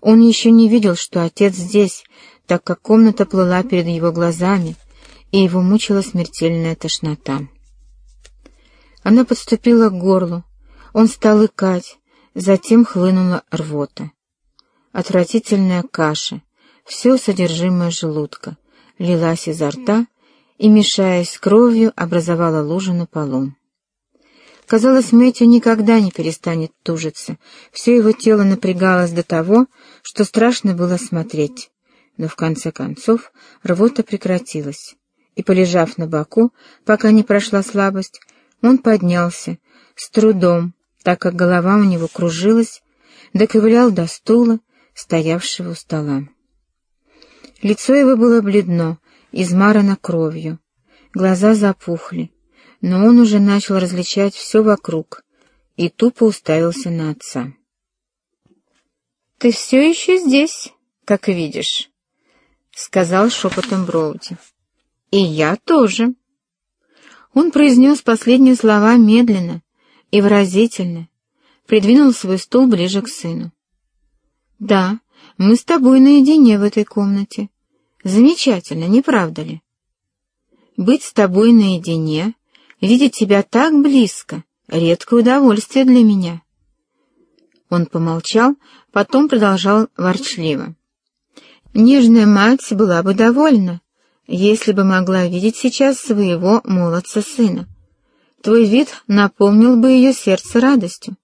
Он еще не видел, что отец здесь, так как комната плыла перед его глазами, и его мучила смертельная тошнота. Она подступила к горлу, он стал икать, затем хлынула рвота. Отвратительная каша, все содержимое желудка, лилась изо рта и, мешаясь с кровью, образовала лужу на полу. Казалось, Мэтью никогда не перестанет тужиться. Все его тело напрягалось до того, что страшно было смотреть. Но в конце концов рвота прекратилась, и, полежав на боку, пока не прошла слабость, он поднялся, с трудом, так как голова у него кружилась, доковылял до стула, стоявшего у стола. Лицо его было бледно, измарано кровью, глаза запухли, но он уже начал различать все вокруг и тупо уставился на отца. «Ты все еще здесь, как видишь», — сказал шепотом Броуди. «И я тоже». Он произнес последние слова медленно и выразительно, придвинул свой стул ближе к сыну. «Да, мы с тобой наедине в этой комнате. Замечательно, не правда ли? Быть с тобой наедине Видеть тебя так близко — редкое удовольствие для меня. Он помолчал, потом продолжал ворчливо. Нежная мать была бы довольна, если бы могла видеть сейчас своего молодца-сына. Твой вид наполнил бы ее сердце радостью.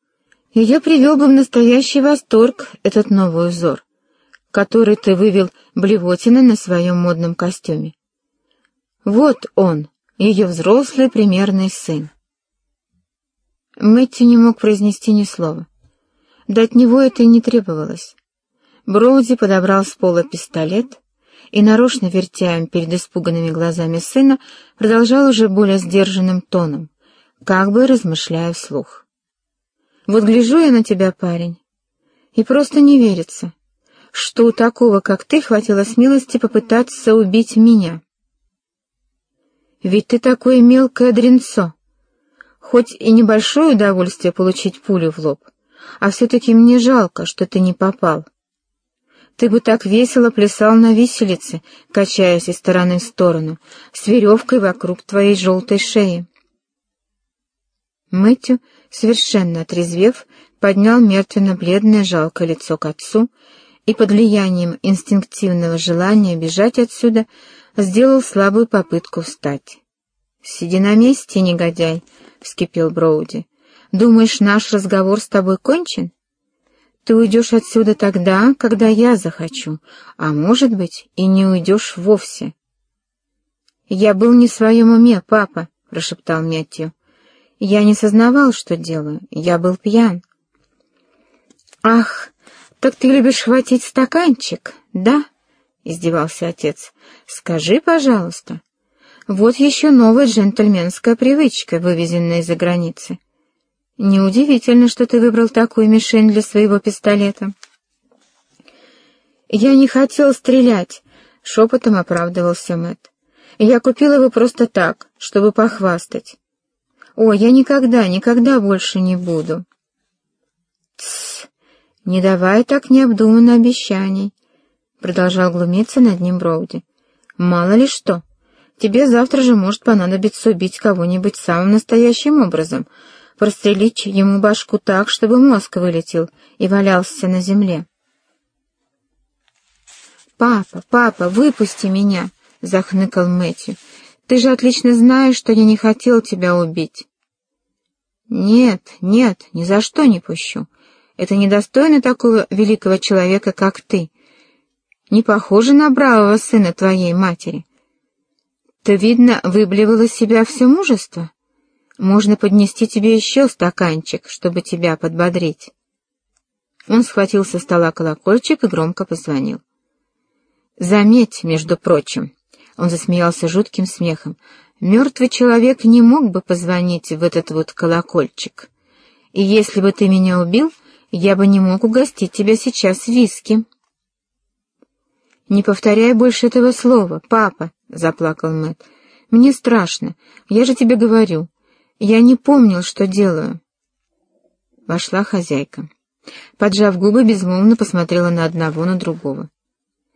Ее привел бы в настоящий восторг этот новый узор, который ты вывел блевотина на своем модном костюме. Вот он, ее взрослый примерный сын. Мэтью не мог произнести ни слова. Да от него это и не требовалось. Броуди подобрал с пола пистолет и, нарочно вертя им перед испуганными глазами сына, продолжал уже более сдержанным тоном, как бы размышляя вслух. «Вот гляжу я на тебя, парень, и просто не верится, что у такого, как ты, хватило смелости попытаться убить меня». Ведь ты такое мелкое дренцо. Хоть и небольшое удовольствие получить пулю в лоб, а все-таки мне жалко, что ты не попал. Ты бы так весело плясал на виселице, качаясь из стороны в сторону, с веревкой вокруг твоей желтой шеи. Мэтью, совершенно отрезвев, поднял мертвенно-бледное жалкое лицо к отцу и под влиянием инстинктивного желания бежать отсюда сделал слабую попытку встать. «Сиди на месте, негодяй!» — вскипел Броуди. «Думаешь, наш разговор с тобой кончен? Ты уйдешь отсюда тогда, когда я захочу, а, может быть, и не уйдешь вовсе». «Я был не в своем уме, папа», — прошептал Меттью. «Я не сознавал, что делаю. Я был пьян». «Ах, так ты любишь хватить стаканчик, да?» — издевался отец. «Скажи, пожалуйста. Вот еще новая джентльменская привычка, вывезенная из-за границы. Неудивительно, что ты выбрал такую мишень для своего пистолета». «Я не хотел стрелять», — шепотом оправдывался Мэтт. «Я купил его просто так, чтобы похвастать. О, я никогда, никогда больше не буду». «Тссс, не давай так необдуманно обещаний», продолжал глумиться над ним Броуди. «Мало ли что. Тебе завтра же может понадобиться убить кого-нибудь самым настоящим образом, прострелить ему башку так, чтобы мозг вылетел и валялся на земле». «Папа, папа, выпусти меня!» — захныкал Мэтью. «Ты же отлично знаешь, что я не хотел тебя убить». «Нет, нет, ни за что не пущу. Это недостойно такого великого человека, как ты не похожа на бравого сына твоей матери. Ты, видно, выблевала из себя все мужество. Можно поднести тебе еще стаканчик, чтобы тебя подбодрить. Он схватил со стола колокольчик и громко позвонил. «Заметь, между прочим», — он засмеялся жутким смехом, «мертвый человек не мог бы позвонить в этот вот колокольчик. И если бы ты меня убил, я бы не мог угостить тебя сейчас виски». «Не повторяй больше этого слова, папа», — заплакал Мэтт. «Мне страшно. Я же тебе говорю. Я не помнил, что делаю». Вошла хозяйка. Поджав губы, безмолвно посмотрела на одного, на другого.